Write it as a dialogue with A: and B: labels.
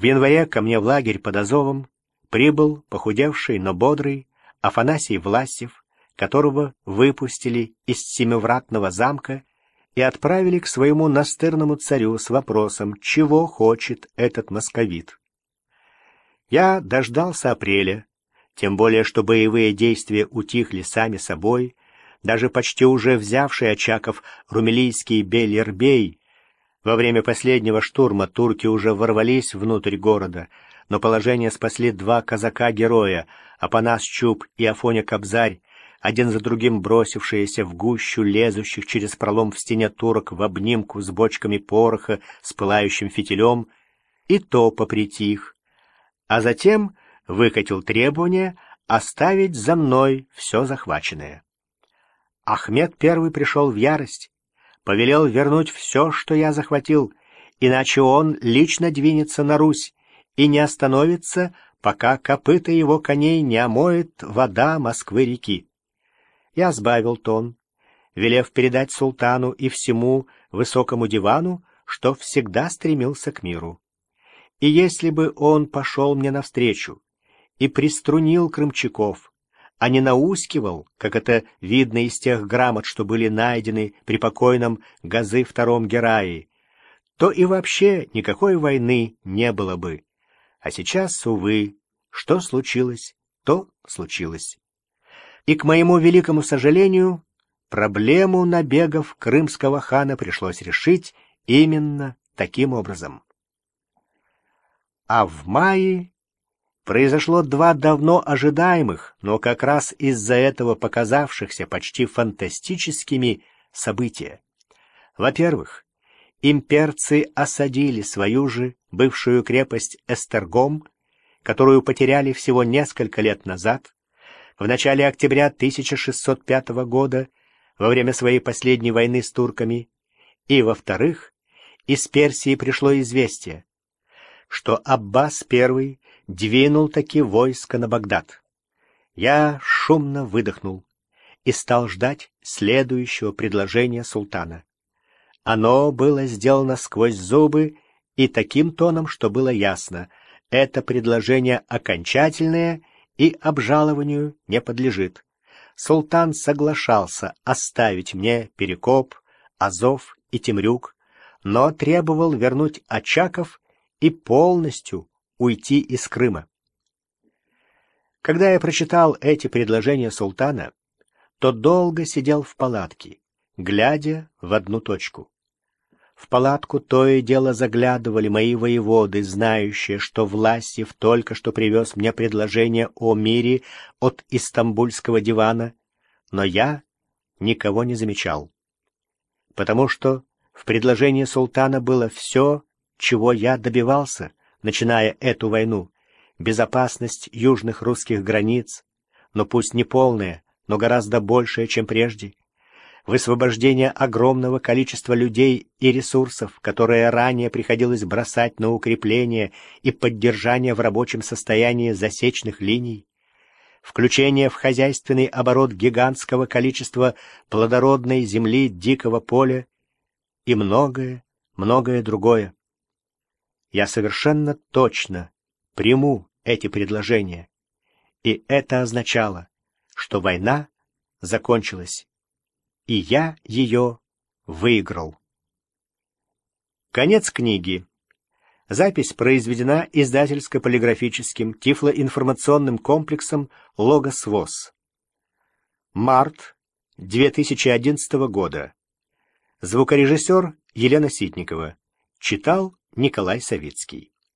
A: В январе ко мне в лагерь под Азовом прибыл похудевший, но бодрый Афанасий Власев, которого выпустили из Семивратного замка и отправили к своему настырному царю с вопросом, чего хочет этот московит. Я дождался апреля, тем более что боевые действия утихли сами собой, даже почти уже взявший Очаков румелийский Белербей. Во время последнего штурма турки уже ворвались внутрь города, но положение спасли два казака-героя, Апанас Чуб и Афоня Кобзарь, один за другим бросившиеся в гущу лезущих через пролом в стене турок в обнимку с бочками пороха с пылающим фитилем, и то попритих, а затем выкатил требование оставить за мной все захваченное. Ахмед первый пришел в ярость, повелел вернуть все, что я захватил, иначе он лично двинется на Русь и не остановится, пока копыта его коней не омоет вода Москвы-реки. Я сбавил тон, велев передать султану и всему высокому дивану, что всегда стремился к миру. И если бы он пошел мне навстречу и приструнил крымчаков, а не наускивал, как это видно из тех грамот, что были найдены при покойном Газы втором Гераи, то и вообще никакой войны не было бы. А сейчас, увы, что случилось, то случилось. И, к моему великому сожалению, проблему набегов крымского хана пришлось решить именно таким образом. А в мае произошло два давно ожидаемых, но как раз из-за этого показавшихся почти фантастическими события. Во-первых, имперцы осадили свою же бывшую крепость Эстергом, которую потеряли всего несколько лет назад, в начале октября 1605 года, во время своей последней войны с турками, и, во-вторых, из Персии пришло известие, что Аббас I двинул таки войско на Багдад. Я шумно выдохнул и стал ждать следующего предложения султана. Оно было сделано сквозь зубы и таким тоном, что было ясно. Это предложение окончательное и обжалованию не подлежит. Султан соглашался оставить мне Перекоп, Азов и Темрюк, но требовал вернуть Очаков и полностью уйти из Крыма. Когда я прочитал эти предложения султана, то долго сидел в палатке, глядя в одну точку. В палатку то и дело заглядывали мои воеводы, знающие, что Власев только что привез мне предложение о мире от Истамбульского дивана, но я никого не замечал. Потому что в предложении султана было все, чего я добивался, начиная эту войну. Безопасность южных русских границ, но пусть не полная, но гораздо большая, чем прежде высвобождение огромного количества людей и ресурсов, которые ранее приходилось бросать на укрепление и поддержание в рабочем состоянии засечных линий, включение в хозяйственный оборот гигантского количества плодородной земли дикого поля и многое, многое другое. Я совершенно точно приму эти предложения, и это означало, что война закончилась и я ее выиграл. Конец книги. Запись произведена издательско-полиграфическим тифлоинформационным комплексом «Логос ВОЗ». Март 2011 года. Звукорежиссер Елена Ситникова. Читал Николай Савицкий.